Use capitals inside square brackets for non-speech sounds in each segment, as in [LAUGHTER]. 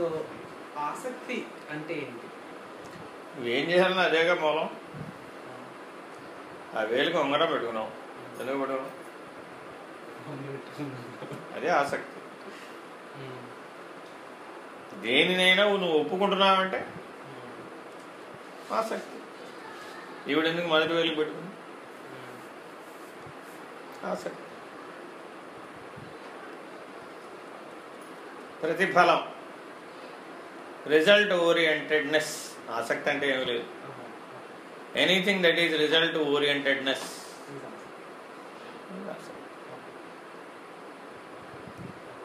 So ఆసక్తి అంటే ఏంటి? నువ్వేం చేయాలన్నా అదేగా మూలం. ఆ వేలికి ఉంగరం పెట్టుకున్నాం. ఎందుకు పెట్టుకున్నాం? అదే ఆసక్తి. దేనినైనా నువ్వు ఒప్పుకుంటున్నావంటే ఆసక్తి. ఈవిడ ఎందుకు మొదటి వేలికి పెట్టుకుంది? ఆసక్తి. ప్రతిఫలం. రిజల్ట్ ఓరియంటెడ్నెస్ ఆసక్తి అంటే ఏమి లేదు. Anything that is result orientedness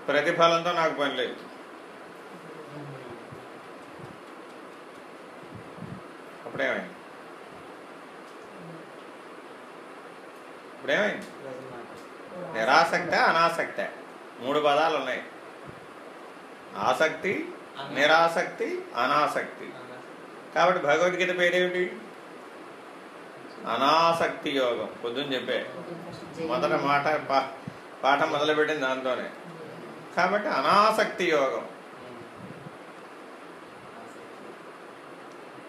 ప్రతిఫలంతో నాకు పని లేదు. అప్పుడేమైంది ఇప్పుడేమైంది నిరాసక్త అనాసక్త. మూడు పదాలు ఉన్నాయి. ఆసక్తి నిరాసక్తి అనాసక్తి. కాబట్టి భగవద్గీత పేరేమిటి? అనాసక్తి యోగం. పొద్దున్న చెప్పే. మొదట మాట పా- పాఠం మొదలుపెట్టింది దాంతోనే. కాబట్టి అనాసక్తి యోగం.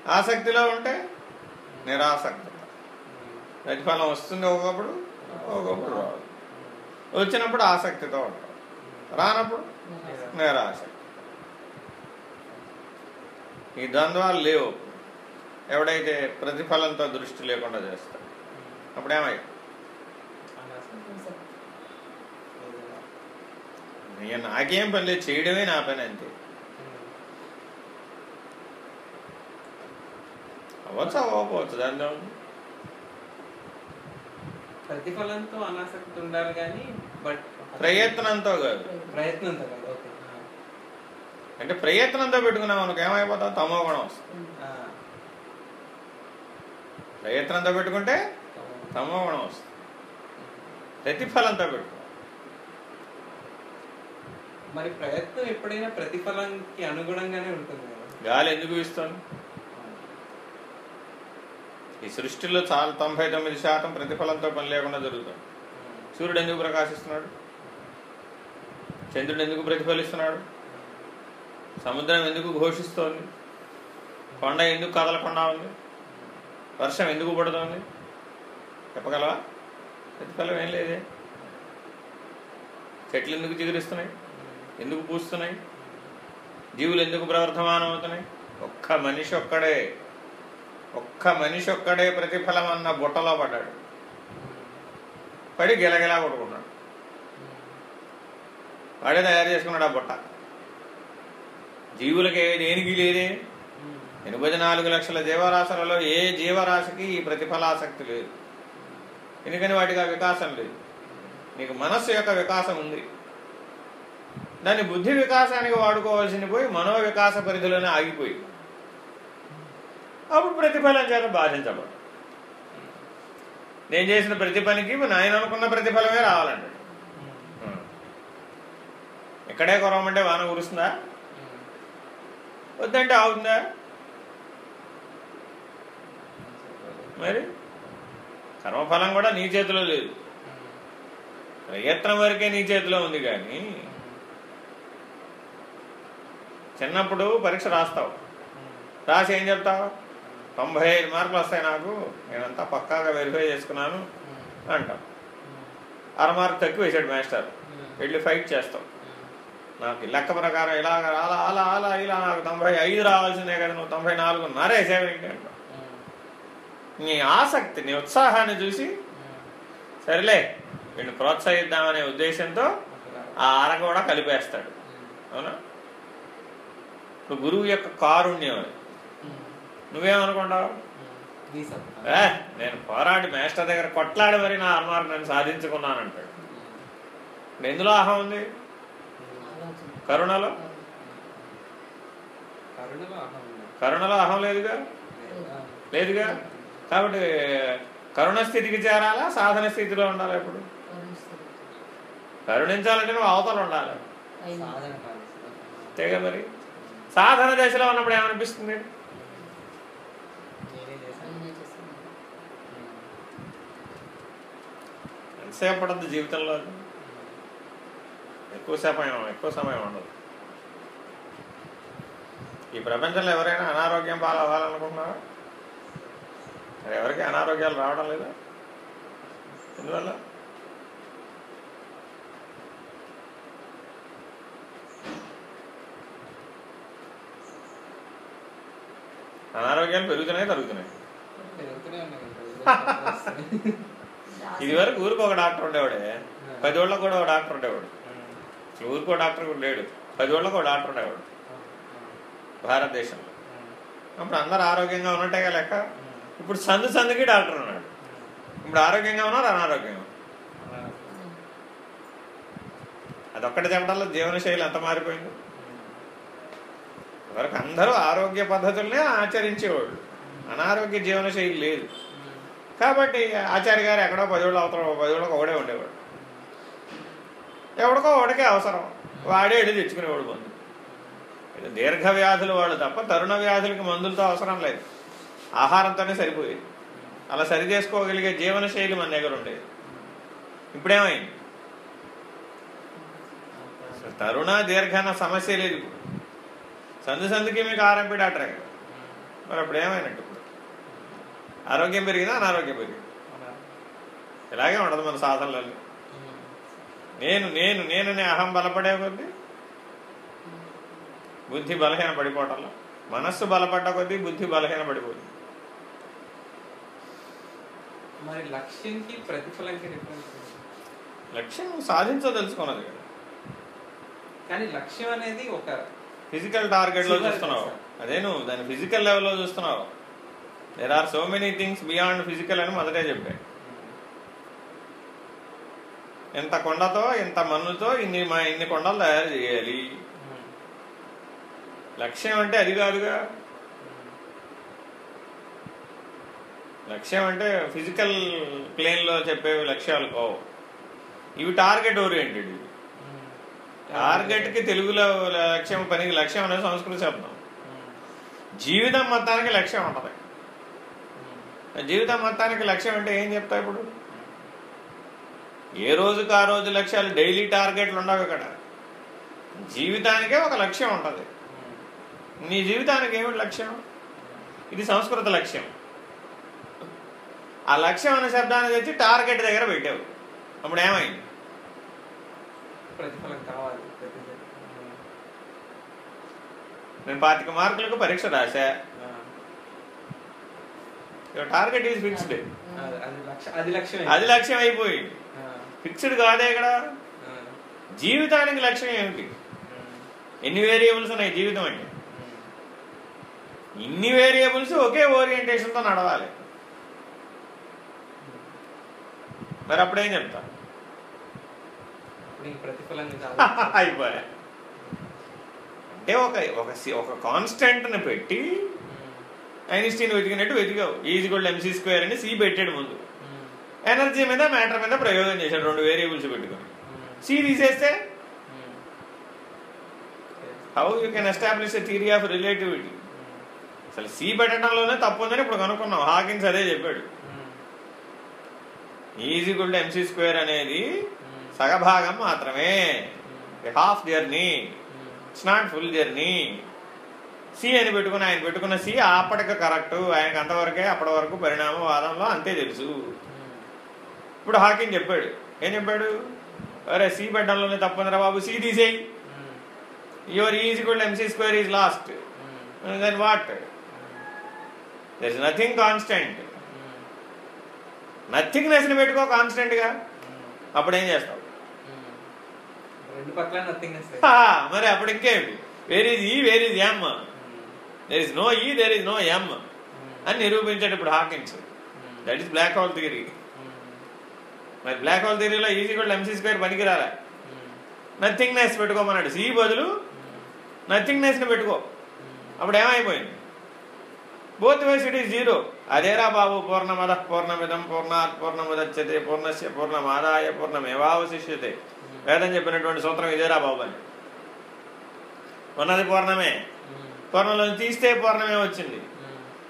ఆసక్తిలో ఉంటే నిరాసక్తి. ప్రతిఫలం వస్తుంది ఒకప్పుడు ఒకప్పుడు రాదు. వచ్చినప్పుడు ఆసక్తితో ఉంటాం. రానప్పుడు నిరాసక్తి ఈ ద్వంద్వాలు లేవు. ఎవడైతే ప్రతిఫలంతో దృష్టి లేకుండా చేస్తాడు. అప్పుడేమై నేను నాకేం పని లేదు చేయడమే నా పని అంతే. అవ్వచ్చు అవ్వకపోవచ్చు దాని ఏముంది? ప్రతిఫలంతో అనాసక్తి ఉండాలి కానీ బట్ ప్రయత్నంతో కాదు. ప్రయత్నంతో అంటే ప్రయత్నంతో పెట్టుకున్నాం మనకు ఏమైపోతాం? తమో గుణం వస్తుంది ప్రయత్నంతో పెట్టుకుంటే తమో గుణం వస్తుంది ప్రతిఫలంతో పెట్టుకో. మరి ప్రయత్నం ఎప్పుడైనా ప్రతిఫలానికి అనుగుణంగానే ఉంటుంది గాలి ఎందుకు ఇస్తుంది ఈ సృష్టిలో చాలా తొంభై తొమ్మిది శాతం ప్రతిఫలంతో పని లేకుండా జరుగుతుంది. సూర్యుడు ఎందుకు ప్రకాశిస్తున్నాడు? చంద్రుడు ఎందుకు ప్రతిఫలిస్తున్నాడు? సముద్రం ఎందుకు ఘోషిస్తోంది? కొండ ఎందుకు కదలకుండా ఉంది? వర్షం ఎందుకు పడుతోంది? చెప్పగలవా? ప్రతిఫలం ఏం లేదే. చెట్లు ఎందుకు చిగురిస్తున్నాయి? ఎందుకు పూస్తున్నాయి? జీవులు ఎందుకు ప్రవర్ధమానం అవుతున్నాయి ఒక్క మనిషి ఒక్కడే ఒక్క మనిషి ఒక్కడే ప్రతిఫలం అన్న బుట్టలో పడ్డాడు. పడి గెలగెలా కొట్టుకున్నాడు. వాడే తయారు చేసుకున్నాడు ఆ బుట్ట. జీవులకి దేనికి లేదే ఎనభై నాలుగు లక్షల జీవరాశులలో ఏ జీవరాశికి ఈ ప్రతిఫలాసక్తి లేదు. ఎందుకని వాటికి ఆ వికాసం లేదు? నీకు మనస్సు యొక్క వికాసం ఉంది. దాన్ని బుద్ధి వికాసానికి వాడుకోవాల్సింది పోయి మనో వికాస పరిధిలోనే ఆగిపోయి. అప్పుడు ప్రతిఫలం చేత బాధించబడు. నేను చేసిన ప్రతి పనికి నాయన అనుకున్న ప్రతిఫలమే రావాలండి. ఇక్కడే కురవమంటే వాన కురుస్తుందా? వద్దంటే అవుతుందా మరి? కర్మఫలం కూడా నీ చేతిలో లేదు. ప్రయత్నం వరకే నీ చేతిలో ఉంది కానీ చిన్నప్పుడు పరీక్ష రాస్తావు. రాసి ఏం చెప్తావు? తొంభై ఐదు మార్కులు వస్తాయి నాకు నేనంతా పక్కాగా వెరిఫై చేసుకున్నాను అంటాం అర మార్కు తక్కువ వేసాడు మాస్టర్. వెళ్ళి ఫైట్ చేస్తాం నాకు లెక్క ప్రకారం ఇలా అలా అలా అలా ఇలా నాకు తొంభై ఐదు రావాల్సిందే కదా నువ్వు తొంభై నాలుగు నరేసేవి నీ ఆసక్తి నీ ఉత్సాహాన్ని చూసి సరేలే వీళ్ళు ప్రోత్సహిద్దామనే ఉద్దేశంతో ఆ అర కూడా కలిపేస్తాడు. అవునా? ఇప్పుడు గురువు యొక్క కారుణ్యం అది. నువ్వేమనుకుంటావు? నేను పోరాడి మేస్టర్ దగ్గర కొట్లాడి మరి నా అర్మార్క్ నేను సాధించుకున్నానంటాడు. ఎందులో అహం ఉంది? కరుణలో? కరుణలో అహం లేదుగా? లేదుగా? కాబట్టి కరుణ స్థితికి చేరాలా? సాధన స్థితిలో ఉండాలి ఇప్పుడు? కరుణించాలంటే నువ్వు అవతల ఉండాలి. అంతేగా మరి? సాధన దశలో ఉన్నప్పుడు ఏమనిపిస్తుంది? ఎంతసేపు పడుతుంది జీవితంలో? అది? ఎక్కువ సమయం ఎక్కువ సమయం ఉండదు. ఈ ప్రపంచంలో ఎవరైనా అనారోగ్యం పాలు అవ్వాలనుకుంటున్నారా మరి ఎవరికి అనారోగ్యాలు రావడం లేదా? ఎందువల్ల? అనారోగ్యాలు పెరుగుతున్నాయి తరుగుతున్నాయి. ఇది వరకు ఊరికి ఒక డాక్టర్ ఉండేవాడే. పది కూడా ఒక డాక్టర్ ఉండేవాడు. ఊరికి డాక్టర్ కూడా లేడు. పది ఒక డాక్టర్ ఉండేవాడు. భారతదేశంలో. అప్పుడు అందరు ఆరోగ్యంగా ఉన్నట్టే లెక్క. ఇప్పుడు సందు సందుకి డాక్టర్ ఉన్నాడు. ఇప్పుడు ఆరోగ్యంగా ఉన్నారు అనారోగ్యంగా ఉన్నారు. అదొక్కటి చెప్పడంలో జీవనశైలి ఎంత మారిపోయింది. వరకు అందరూ ఆరోగ్య పద్ధతుల్నే ఆచరించేవాళ్ళు. అనారోగ్య జీవనశైలి లేదు. కాబట్టి ఆచార్య గారు ఎక్కడో పదివేళ్ళు అవతల పదివేళ్ళకి ఒకడే ఉండేవాడు. ఎవడికో ఒకడికే అవసరం. వాడే ఎడి తెచ్చుకునేవాడు మందు. దీర్ఘ వ్యాధులు వాళ్ళు తప్ప తరుణ వ్యాధులకి మందులతో అవసరం లేదు. ఆహారంతోనే సరిపోయేది. అలా సరి చేసుకోగలిగే జీవనశైలి మన దగ్గర ఉండేది. ఇప్పుడేమైంది? తరుణ దీర్ఘ అన్న సమస్య లేదు సందు సందుకి మీకు ఆర్ఎంపీ డాక్టర్ మరి అప్పుడు ఏమైనట్టు? ఆరోగ్యం పెరిగిందా? అనారోగ్యం పెరిగింది? ఇలాగే ఉండదు మన సాధనలలో నేను నేను నేననే అహం బలపడే కొద్దీ? బుద్ధి బలహీన పడిపోవటంలో మనస్సు బలపడ్డ కొద్దీ బుద్ధి బలహీన పడిపోతుంది మరి లక్ష్యంకి ప్రతిఫలంకి డిఫరెన్స్ లక్ష్యం సాధించదలుచుకున్నది కదా. కానీ లక్ష్యం అనేది ఒక ఫిజికల్ టార్గెట్లో చూస్తున్నావు. అదే నువ్వు దాని ఫిజికల్ లెవెల్లో చూస్తున్నావు. There are so many things beyond physical అని మొదటే చెప్పాను. ఇంత కొండతో ఇంత మన్నుతో ఇన్ని మా ఇన్ని కొండలు తయారు చేయాలి. లక్ష్యం అంటే అది కాదుగా. లక్ష్యం అంటే ఫిజికల్ ప్లేన్లో చెప్పేవి చెప్పే లక్ష్యాలు కావు. ఇవి టార్గెట్ ఓరియంటెడ్ ఇవి. టార్గెట్కి తెలుగులో లక్ష్యం పనికి లక్ష్యం అనేది సంస్కృతి శబ్దం జీవితం మొత్తానికి లక్ష్యం ఉంటుంది. జీవితం మొత్తానికి లక్ష్యం అంటే ఏం చెప్తా ఇప్పుడు? ఏ రోజుకి ఆ రోజు లక్ష్యాలు డైలీ టార్గెట్లు ఉండవు ఇక్కడ జీవితానికే ఒక లక్ష్యం ఉంటది. నీ జీవితానికి ఏమిటి లక్ష్యం? ఇది సంస్కృత లక్ష్యం. ఆ లక్ష్యం అనే శబ్దాన్ని తెచ్చి టార్గెట్ దగ్గర పెట్టావు. అప్పుడు ఏమైంది? ప్రతిఫలం కావాలి. నేను పాతిక మార్కులకు పరీక్ష రాశా. టార్గెట్ ఈజ్ ఫిక్స్డ్ అది లక్ష్యం అయిపోయింది. ఫిక్స్డ్ కాదే ఇక్కడ? జీవితానికి లక్ష్యం ఏమిటి? ఎన్ని వేరియబుల్స్ ఉన్నాయి జీవితం అంటే? ఇన్ని వేరియబుల్స్ ఒకే ఓరియంటేషన్తో నడవాలి. మరి అప్పుడేం చెప్తా? [LAUGHS] అయిపోయా అంటే ఒక ఒక ఒక కాన్స్టెంట్ని పెట్టి ఐన్స్టీన్ వెతికినట్టు వెతికావు. ఈజీ కూడా ఎంసీ స్క్వేర్ అని సి పెట్టాడు ముందు. ఎనర్జీ మీద మ్యాటర్ మీద ప్రయోగం చేశాడు. రెండు వేరియబుల్స్ పెట్టుకుని. సి తీసేస్తే how you can establish a theory of relativity? అసలు సి పెట్టడంలోనే తప్పు ఉందని ఇప్పుడు కనుక్కున్నాం. హాకిన్స్ అదే చెప్పాడు. ఈజీ గుడ్ ఎంసీ స్క్వేర్ అనేది సగభాగం మాత్రమే. Half journey it's not full journey C అని పెట్టుకుని ఆయన పెట్టుకున్న సి అప్పటికి కరెక్ట్ ఆయనకు అంతవరకే అప్పటి వరకు పరిణామవాదంలో అంతే తెలుసు. ఇప్పుడు హాకిన్ చెప్పాడు. ఏం చెప్పాడు? అరే సి పెట్టడంలోనే తప్పుందిరా బాబు సి తీసేయి. Your is equal MC square is lost then what there is nothing constant నథింగ్నెస్ని పెట్టుకో కాన్స్టెంట్గా అప్పుడు ఏం చేస్తావు? మరి అప్పుడు ఇంకేమిటి where is E where is M there is no E there is no M అని నిరూపించాడు ఇప్పుడు Hawkins that is black hole theory మరి బ్లాక్ హోల్ థియరీలో ఈజీ కూడా ఎంసీ స్క్వేర్ పనికిరాలా నథింగ్నెస్ పెట్టుకోమన్నాడు సి బదులు నథింగ్నెస్ని పెట్టుకో. అప్పుడు ఏమైపోయింది? Both ways it is zero అదేరా బాబు పూర్ణమద పూర్ణమిదం పూర్ణాత్ పూర్ణముదచ్చతే పూర్ణస్య పూర్ణమాదాయ పూర్ణమేవావశిష్యతే. వేదం చెప్పినటువంటి సూత్రం ఇదేరా బాబు అని. ఉన్నది పూర్ణమే. పూర్ణంలోంచి తీస్తే పూర్ణమే వచ్చింది.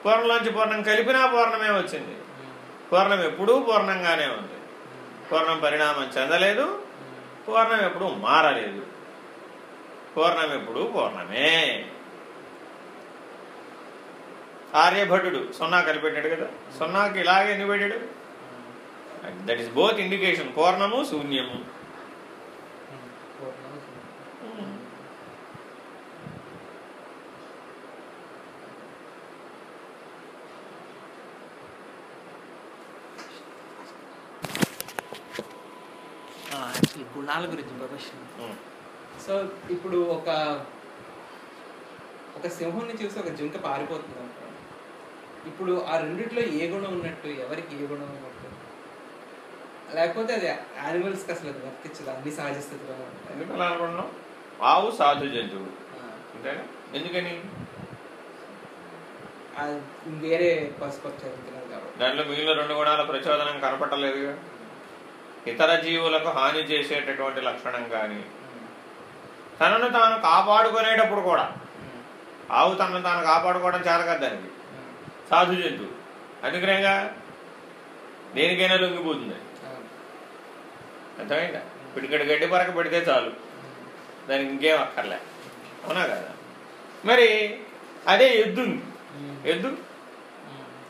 పూర్ణంలోంచి పూర్ణం కలిపినా పూర్ణమే వచ్చింది. పూర్ణం ఎప్పుడూ పూర్ణంగానే ఉంది. పూర్ణం పరిణామం చెందలేదు. పూర్ణం ఎప్పుడు మారలేదు. పూర్ణం ఎప్పుడు పూర్ణమే. ఆర్యభటుడు సున్నా కనిపెట్టాడు కదా. సున్నాకి ఇలాగే ఎందుకు పెట్టాడు? దట్ ఈస్ బోత్ ఇండికేషన్ పూర్ణము శూన్యము. గుణాల గురించి ప్రొఫెషన్. సో ఇప్పుడు ఒక ఒక సింహంని చూసి ఒక జింక పారిపోతుంది ఇప్పుడు ఆ రెండిట్లో ఏ గుణం ఉన్నట్టు ఎవరికి ఏ గుణం ఉన్నట్టు? లేకపోతే అది యానిమల్స్కి అసలు అది వర్తించదు అన్ని సహజ స్థితిలో ఎందుకు అలా అనుకుంటున్నాం ఆవు సాధు జంతువు. అంతేనా ఎందుకని? వేరే కాబట్టి. దాంట్లో మిగిలిన రెండు గుణాల ప్రచోదనం కనపట్టలేదుగా. ఇతర జీవులకు హాని చేసేటటువంటి లక్షణం కానీ తనను తాను కాపాడుకునేటప్పుడు కూడా ఆవు తనను తాను కాపాడుకోవడం చేతకాదు దానికి. సాధు జంతువు. అందుకనేగా దేనికైనా లొంగిపోతుంది. అర్థమైందా? పిడికడి గడ్డి పరక పెడితే చాలు. దానికి ఇంకేం అక్కర్లే. అవునా కదా? మరి అదే ఎద్దు. ఎద్దు?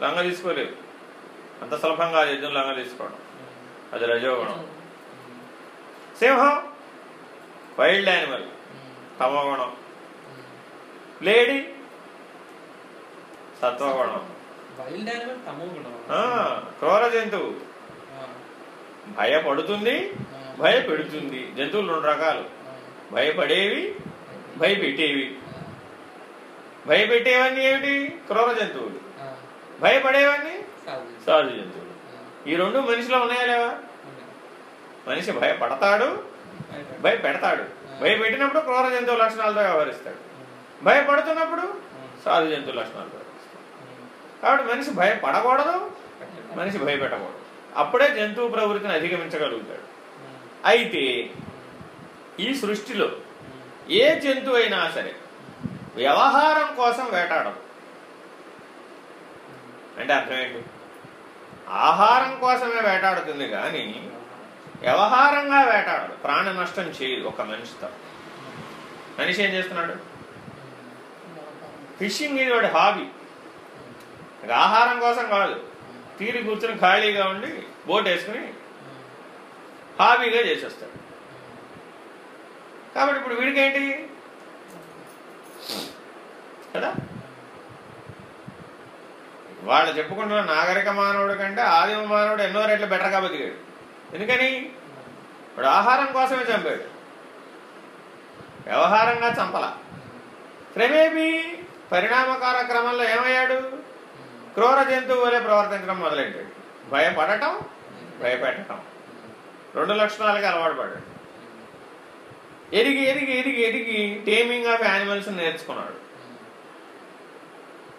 లంగ తీసుకోలేదు. అంత సులభంగా అది ఎద్దును లంగ తీసుకోవడం. అది రజోగుణం సింహం వైల్డ్ యానిమల్ తమోగుణం లేడీ సత్వగుణం. క్రూర జంతువు. భయపడుతుంది భయపెడుతుంది. జంతువులు రెండు రకాలు. భయపడేవి భయపెట్టేవి. భయపెట్టేవన్నీ ఏమిటి? క్రూర జంతువులు. భయపడేవన్నీ సాధు. జంతువులు. ఈ రెండు మనిషిలో ఉన్నాయా లేవా. మనిషి భయపడతాడు భయపెడతాడు. భయపెట్టినప్పుడు క్రూర జంతువు లక్షణాలతో వ్యవహరిస్తాడు. భయపడుతున్నప్పుడు సాధు జంతువు లక్షణాలతో వ్యవహరిస్తాడు. కాబట్టి మనిషి భయపడకూడదు మనిషి భయపెట్టకూడదు. అప్పుడే జంతువు ప్రవృత్తిని అధిగమించగలుగుతాడు. అయితే ఈ సృష్టిలో ఏ జంతువు అయినా సరే వ్యవహారం కోసం వేటాడదు. అంటే అర్థమేంటి ఆహారం కోసమే వేటాడుతుంది కానీ వ్యవహారంగా వేటాడు ప్రాణ నష్టం చేయదు ఒక మనిషితో. మనిషి ఏం చేస్తున్నాడు? ఫిషింగ్ ఇది వాడి హాబీ. ఆహారం కోసం కాదు. తీరి కూర్చుని ఖాళీగా ఉండి బోట్ వేసుకుని హాబీగా చేసేస్తాడు. కాబట్టి ఇప్పుడు వీడికేంటి? కదా? వాళ్ళు చెప్పుకుంటున్న నాగరిక మానవుడి కంటే ఆదిమ మానవుడు ఎన్నో రెట్లు బెటర్గా బతికాడు ఎందుకని? ఇప్పుడు ఆహారం కోసమే చంపాడు. వ్యవహారంగా చంపల. క్రమేపీ పరిణామకార క్రమంలో ఏమయ్యాడు? క్రూర జంతువు వలె ప్రవర్తించడం మొదలెట్టాడు భయపడటం భయపెట్టడం రెండు లక్షణాలకి అలవాటు పడ్డాడు ఎదిగి ఎదిగి ఎదిగి ఎదిగి టేమింగ్ ఆఫ్ యానిమల్స్ నేర్చుకున్నాడు.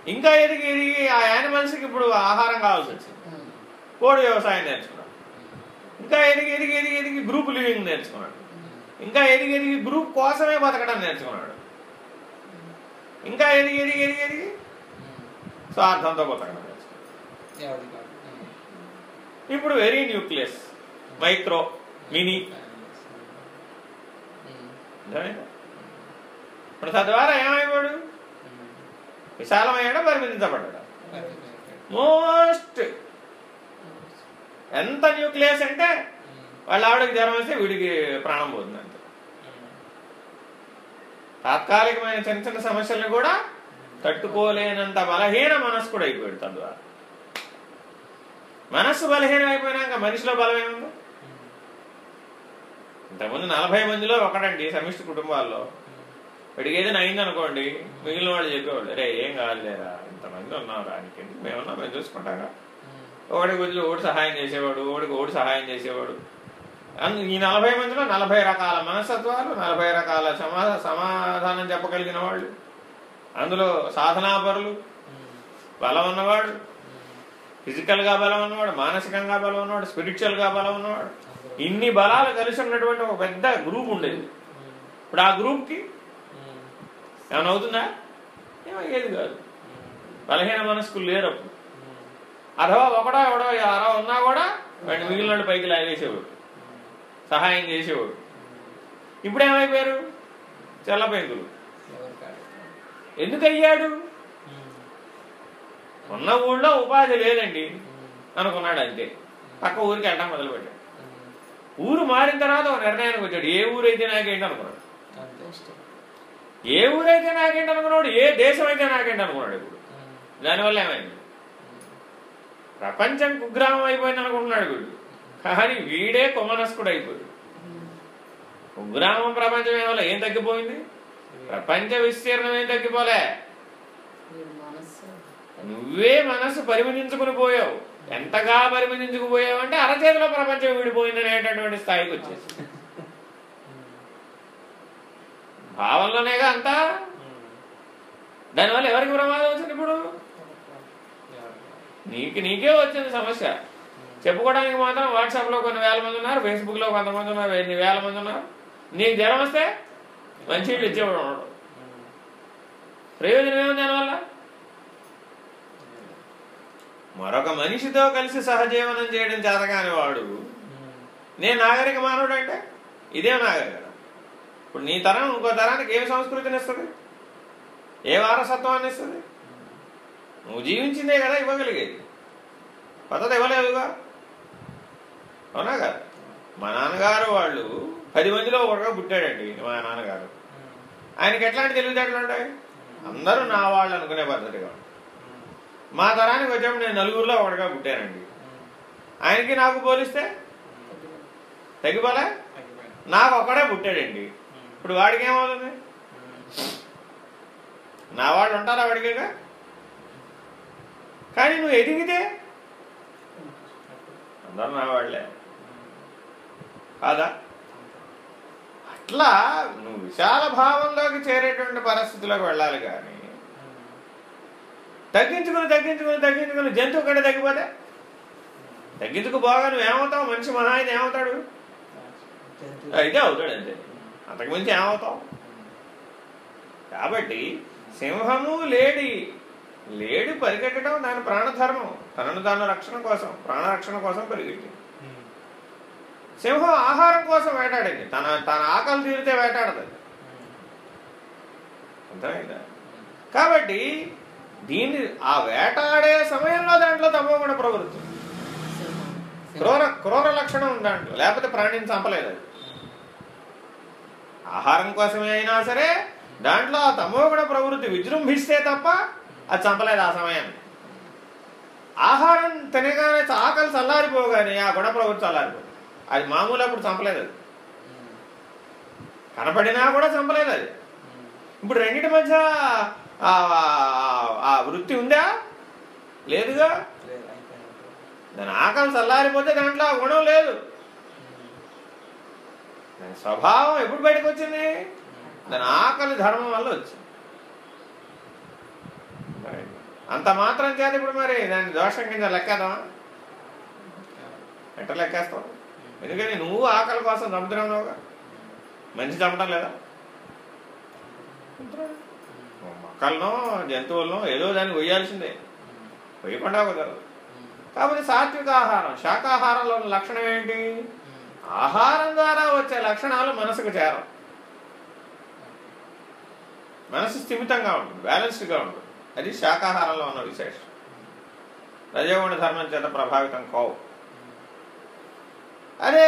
ఇంకా ఎదిగి ఎదిగి ఆ యానిమల్స్కి ఇప్పుడు ఆహారం కావాల్సి వచ్చింది. కోడి వ్యవసాయం నేర్చుకున్నాడు. ఇంకా ఎదిగి ఎదిగి ఎదిగి ఎదిగి గ్రూప్ లివింగ్ నేర్చుకున్నాడు. ఇంకా ఎదిగి ఎదిగి గ్రూప్ కోసమే బతకడం నేర్చుకున్నాడు. ఇంకా ఎదిగి ఎదిగి ఎదిగి ఎదిగి స్వార్థంతో బతకడం నేర్చుకున్నాడు. ఇప్పుడు వెరీ న్యూక్లియస్ మైక్రో మినీ? ఇప్పుడు తద్వారా ఏమైపోయాడు? ఉమ్. విశాలమయ్యాడా? పరిమితించబడ్డా మోస్ట్ ఎంత న్యూక్లియస్ అంటే వాళ్ళ ఆవిడకి జ్వరం వస్తే వీడికి ప్రాణం పోతుంది అంతే తాత్కాలికమైన చిన్న చిన్న సమస్యలను కూడా తట్టుకోలేనంత బలహీన మనస్కుడు అయిపోయాడు తద్వారా. మనస్సు బలహీనం అయిపోయినాక మనిషిలో బలం ఏముంది? ఇంతకుముందు నలభై మందిలో ఒకడండి సమిష్టి కుటుంబాల్లో. వీడికి ఏదైనా అయింది అనుకోండి మిగిలిన వాళ్ళు చెప్పేవాళ్ళు రే ఏం కాదులేరా ఇంతమంది ఉన్నారు ఆయనకి మేమన్నా మేము చూసుకుంటాగా ఒకడికి వదిలి ఓడి సహాయం చేసేవాడు ఒకడికి ఓడి సహాయం చేసేవాడు. అందు ఈ నలభై మందిలో నలభై రకాల మనస్తత్వాలు నలభై రకాల సమా సమాధానం చెప్పగలిగిన వాళ్ళు. అందులో సాధనాపరులు బలం ఉన్నవాడు. ఫిజికల్గా బలం ఉన్నవాడు మానసికంగా బలం ఉన్నవాడు స్పిరిచువల్గా బలం ఉన్నవాడు. ఇన్ని బలాలు కలిసి ఉన్నటువంటి ఒక పెద్ద గ్రూప్ ఉండేది. ఇప్పుడు ఆ గ్రూప్కి ఏమైనా అవుతుందా? ఏమయ్యేది కాదు. బలహీన మనస్కులు లేరు అప్పుడు. అథవా ఒకడో ఎవడో అరవ ఉన్నా కూడా వాడిని మిగిలిన పైకి లాగేసేవాడు. సహాయం చేసేవాడు. ఇప్పుడు ఏమైపోయారు చెల్ల పెంకులు ఉన్న ఊళ్ళో ఉపాధి లేదండి. అనుకున్నాడు అంతే. పక్క ఊరికి వెళ్ళడం మొదలుపెట్టాడు. ఊరు మారిన తర్వాత ఒక నిర్ణయానికి వచ్చాడు. ఏ ఊరైతే నాకేంటి అనుకున్నాడు? ఏ ఊరైతే నాకేంటి అనుకున్నాడు? ఏ దేశం అయితే నాకేంటి అనుకున్నాడు ఇప్పుడు? దానివల్ల ఏమైంది? ప్రపంచం కుగ్రామం అయిపోయింది అనుకుంటున్నాడు వీడు కానీ వీడే కుమనస్కుడు అయిపోయాడు కుగ్రామం ప్రపంచం ఏమో ఏం తగ్గిపోయింది? ప్రపంచ విస్తీర్ణం ఏం తగ్గిపోలే? నువ్వే మనసు పరిమితించుకుని పోయావు. ఎంతగా పరిమితించుకుపోయావు అంటే అరచేతిలో ప్రపంచం విడిపోయింది అనేటటువంటి స్థాయికి వచ్చేసి. భావంలోనేగా అంతా? దానివల్ల ఎవరికి ప్రమాదం వచ్చింది ఇప్పుడు? నీకు నీకే వచ్చింది సమస్య. చెప్పుకోవడానికి మాత్రం వాట్సాప్లో కొన్ని వేల మంది ఉన్నారు ఫేస్బుక్లో కొంతమంది ఉన్నారు ఎన్ని వేల మంది ఉన్నారు. నీకు జ్వరం వస్తే మంచి నీళ్ళు ఇచ్చేవాడు ఉన్నాడు ప్రయోజనం ఏముంది దానివల్ల? మరొక మనిషితో కలిసి సహజీవనం చేయడం చేతగాని వాడు. నేను నాగరిక మానవుడు అంటే ఇదే నాగరికత. ఇప్పుడు నీ తరం ఇంకో తరానికి ఏ సంస్కృతిని ఇస్తుంది? ఏ వారసత్వాన్ని ఇస్తుంది? నువ్వు జీవించిందే కదా ఇవ్వగలిగేది. పద్ధతి ఇవ్వలేవుగా అవునా కదా? మా నాన్నగారు వాళ్ళు పది మందిలో ఒకటిగా పుట్టాడండి మా నాన్నగారు. ఆయనకి ఎట్లాంటి తెలివితేటలు ఉంటాయి? అందరూ నా వాళ్ళు అనుకునే పద్ధతిగా మా తరానికి వచ్చాము నేను నలుగురిలో ఒకటిగా పుట్టానండి. ఆయనకి నాకు పోలిస్తే? తగ్గిపోలే? నాకు ఒక్కడే పుట్టాడండి. ఇప్పుడు వాడికి ఏమవుతుంది? నా వాళ్ళు ఉంటారా వాడికేగా? కానీ నువ్వు ఎదిగితే అందరూ నా వాళ్ళే. కాదా? అట్లా నువ్వు విశాల భావంలోకి చేరేటువంటి పరిస్థితిలోకి వెళ్ళాలి కానీ తగ్గించుకుని తగ్గించుకుని తగ్గించుకుని జంతువు కంటే తగ్గిపోతే? తగ్గించుకుపోగా నువ్వు ఏమవుతావు మనిషి మహా ఆయన ఏమవుతాడు? అయితే అవుతాడు అంతే. అంతకుమించి ఏమవుతావు? కాబట్టి సింహము లేడి లేడి పరిగెట్టడం దాని ప్రాణధర్మం. తనను తాను రక్షణ కోసం ప్రాణరక్షణ కోసం పరిగెట్టింది సింహం ఆహారం కోసం వేటాడింది. తన తన ఆకలి తీరితే వేటాడదు అర్థమైందా? కాబట్టి దీన్ని ఆ వేటాడే సమయంలో దాంట్లో తమోగుణ ప్రవృత్తి. క్రూర క్రూర లక్షణం దాంట్లో లేకపోతే ప్రాణిని చంపలేదు అది. ఆహారం కోసమే అయినా సరే దాంట్లో ఆ తమోగుణ ప్రవృత్తి విజృంభిస్తే తప్ప అది చంపలేదు ఆ సమయాన్ని. ఆహారం తినగానే ఆకలి చల్లారిపోగానే ఆ గుణ ప్రవృత్తి చల్లారిపోతుంది అది మామూలు అప్పుడు చంపలేదు అది. కనపడినా కూడా చంపలేదు అది. ఇప్పుడు రెండింటి మధ్య ఆ- ఆ వృత్తి ఉందా? లేదుగా? దాని ఆకలి చల్లారిపోతే దాంట్లో ఆ గుణం లేదు. దాని స్వభావం ఎప్పుడు బయటకు వచ్చింది? దాని ఆకలి ధర్మం వల్ల వచ్చింది. అంత మాత్రం చేత ఇప్పుడు మరి. దాన్ని దోషం కింద లెక్కేద్దామా? ఎట్ట లెక్కేస్తావు? ఎందుకని నువ్వు ఆకలి కోసం చంపుతున్నావుగా? మంచి చంపడం లేదా? మొక్కలను జంతువులను ఏదో దాన్ని కొయ్యాల్సిందే. వేయకుండా కుదరదు కాబట్టి సాత్విక ఆహారం. శాకాహారంలో ఉన్న లక్షణం ఏంటి? ఆహారం ద్వారా వచ్చే లక్షణాలు మనసుకు చేరం మనసు స్థిమితంగా ఉంటుంది బ్యాలెన్స్డ్గా ఉంటుంది. అది శాకాహారంలో ఉన్న విశేషం. రజోగుణ ధర్మం చేత ప్రభావితం కావు. అదే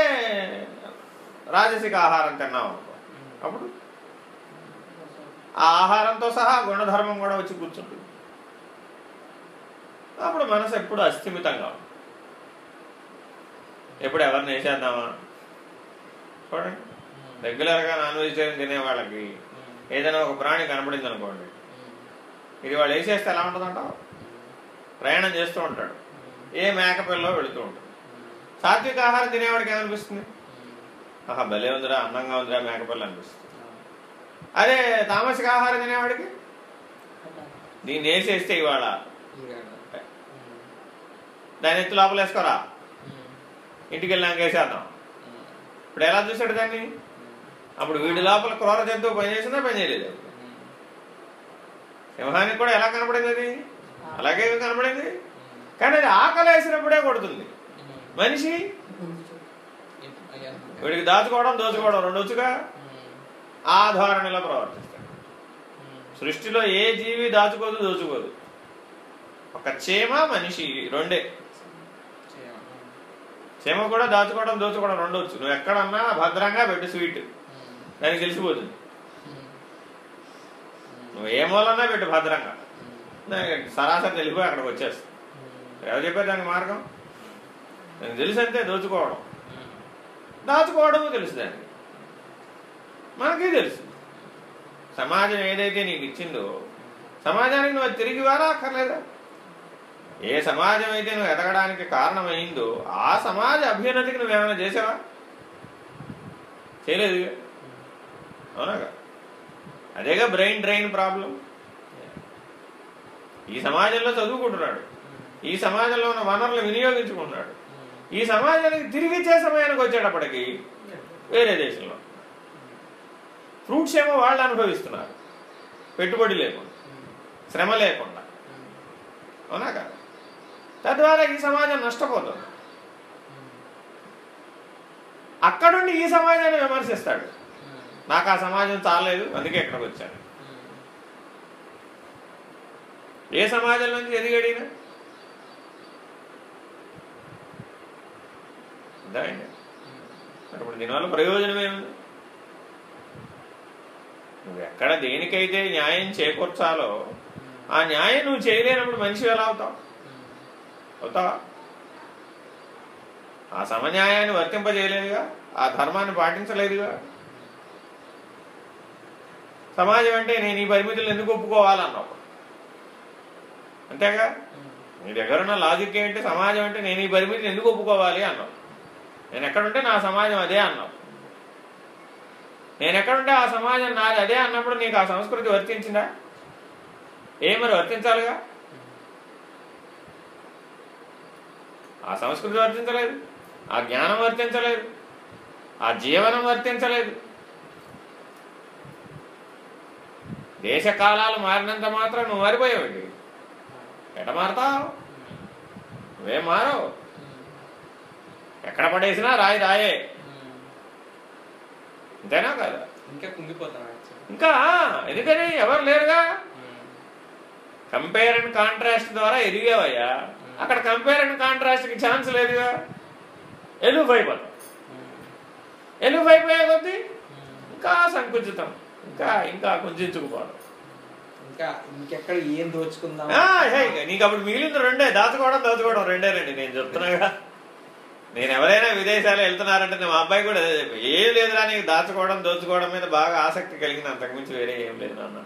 రాజసిక ఆహారం తిన్నాం అనుకో. అప్పుడు? ఆ ఆహారంతో సహా గుణధర్మం కూడా వచ్చి కూర్చుంటుంది. అప్పుడు మనసు ఎప్పుడు అస్థిమితంగా ఉంటుంది ఎప్పుడు ఎవరిని వేసేద్దామా? చూడండి. రెగ్యులర్గా నాన్ వెజిటేరియన్ తినే వాళ్ళకి ఏదైనా ఒక ప్రాణి కనపడింది అనుకోండి ఇది వాళ్ళు వేసేస్తే ఎలా ఉంటుందంటావు? ప్రయాణం చేస్తూ ఉంటాడు. ఏ మేకపిల్లలో వెళుతూ ఉంటాడు. సాత్విక ఆహారం తినేవాడికి ఏమనిపిస్తుంది ఆహా భలే ఉందిరా అందంగా ఉందిరా మేకపిల్ల అనిపిస్తుంది. అదే తామసిక ఆహారం తినేవాడికి? దీన్ని వేసేస్తే ఇవాళ దాని ఎత్తు లోపల వేసుకోరా? ఇంటికి వెళ్ళాక వేసేద్దాం. ఇప్పుడు ఎలా చూశాడు దాన్ని? అప్పుడు వీడి లోపల క్రూర జంతువు పనిచేసిందా పని చేయలేదు సింహానికి కూడా ఎలా కనపడింది? అది అలాగే కనపడింది. కానీ అది ఆకలి వేసినప్పుడే కొడుతుంది. మనిషి వీడికి దాచుకోవడం దోచుకోవడం రెండు వచ్చుగా ఆ ధోరణిలో ప్రవర్తిస్తాడు. సృష్టిలో ఏ జీవి దాచుకోదు దోచుకోదు. ఒక చీమ మనిషి రెండే. చీమ కూడా దాచుకోవడం దోచుకోవడం రెండొచ్చు. నువ్వు ఎక్కడన్నా భద్రంగా పెట్టు స్వీట్. దానికి తెలిసిపోతుంది. నువ్వు ఏ మూలన్నా పెట్టు భద్రంగా. సరాసరి తెలిపోయి అక్కడికి వచ్చేస్తా. ఎవరు చెప్పారు దానికి మార్గం? నేను తెలుసు అంతే దోచుకోవడం. దాచుకోవడము తెలుసు దానికి. మనకి తెలుసు. సమాజం ఏదైతే నీకు ఇచ్చిందో సమాజానికి నువ్వు తిరిగి వారా అక్కర్లేదా? ఏ సమాజం అయితే నువ్వు ఎదగడానికి కారణమైందో ఆ సమాజ అభ్యున్నతికి నువ్వేమైనా చేసావా? చేయలేదు అవునాగా అదేగా బ్రెయిన్ డ్రైన్ ప్రాబ్లం ఈ సమాజంలో చదువుకుంటున్నాడు. ఈ సమాజంలో ఉన్న వనరులు వినియోగించుకుంటున్నాడు. ఈ సమాజానికి తిరిగిచ్చే సమయానికి వచ్చేటప్పటికి వేరే దేశంలో. ఫ్రూట్స్ ఏమో వాళ్ళు అనుభవిస్తున్నారు. పెట్టుబడి లేకుండా శ్రమ లేకుండా. అవునా కదా? తద్వారా ఈ సమాజం నష్టపోతుంది. అక్కడుండి ఈ సమాజాన్ని విమర్శిస్తాడు. నాకు ఆ సమాజం చాలేదు అందుకే ఇక్కడికి వచ్చాను. ఏ సమాజం నుంచి ఎదిగడినా అర్థమైంది ఇప్పుడు దీనివల్ల ప్రయోజనం ఏముంది? నువ్వు ఎక్కడ దేనికైతే న్యాయం చేకూర్చాలో ఆ న్యాయం నువ్వు చేయలేనప్పుడు మనిషి ఎలా అవుతావు? అవుతావా? ఆ సమన్యాయాన్ని వర్తింపజేయలేదుగా? ఆ ధర్మాన్ని పాటించలేదుగా? సమాజం అంటే నేను ఈ పరిమితులు ఎందుకు ఒప్పుకోవాలన్నావు? అంతేగా? నీ దగ్గర ఉన్న లాజిక్ ఏంటి? సమాజం అంటే నేను ఈ పరిమితిని ఎందుకు ఒప్పుకోవాలి అన్నావు? నేను ఎక్కడుంటే నా సమాజం అదే అన్నావు. నేను ఎక్కడుంటే ఆ సమాజం నాది అదే అన్నప్పుడు నీకు ఆ సంస్కృతి వర్తించిందా? ఏ మరి వర్తించాలిగా? ఆ సంస్కృతి వర్తించలేదు. ఆ జ్ఞానం వర్తించలేదు. ఆ జీవనం వర్తించలేదు. దేశ కాలాలు మారినంత మాత్రం నువ్వు మారిపోయావండి ఎట మారతావు? నువ్వేం మారవు. ఎక్కడ పడేసినా రాయి రాయే. అంతేనా కదా? ఇంకా కుంగిపోతాం ఇంకా ఎందుకని? ఎవరు లేరుగా? కంపేర్ అండ్ కాంట్రాస్ట్ ద్వారా ఎదిగేవయ్యా. అక్కడ కంపేర్ అండ్ కాంట్రాస్ట్కి ఛాన్స్ లేదుగా. ఎలుగు అయిపోతాం. ఎలుగు అయిపోయే కొద్దీ ఇంకా సంకుచితం. ఇంకా ఇంకా కుంచుకుపోవడం ఇంకా ఇంకెక్కడ ఏం దోచుకుందాం? ఆ, హే, ఇక నీకు అప్పుడు మిగిలింది రెండే దాచుకోవడం దాచుకోవడం రెండే రండి నేను చెప్తున్నాగా. నేను ఎవరైనా విదేశాలు వెళ్తున్నారంటే నేను మా అబ్బాయి కూడా అదే చెప్పి ఏం లేదురా నీకు దాచుకోవడం దోచుకోవడం మీద బాగా ఆసక్తి కలిగింది అంతకుమించి వేరే ఏం లేదు నాన్న.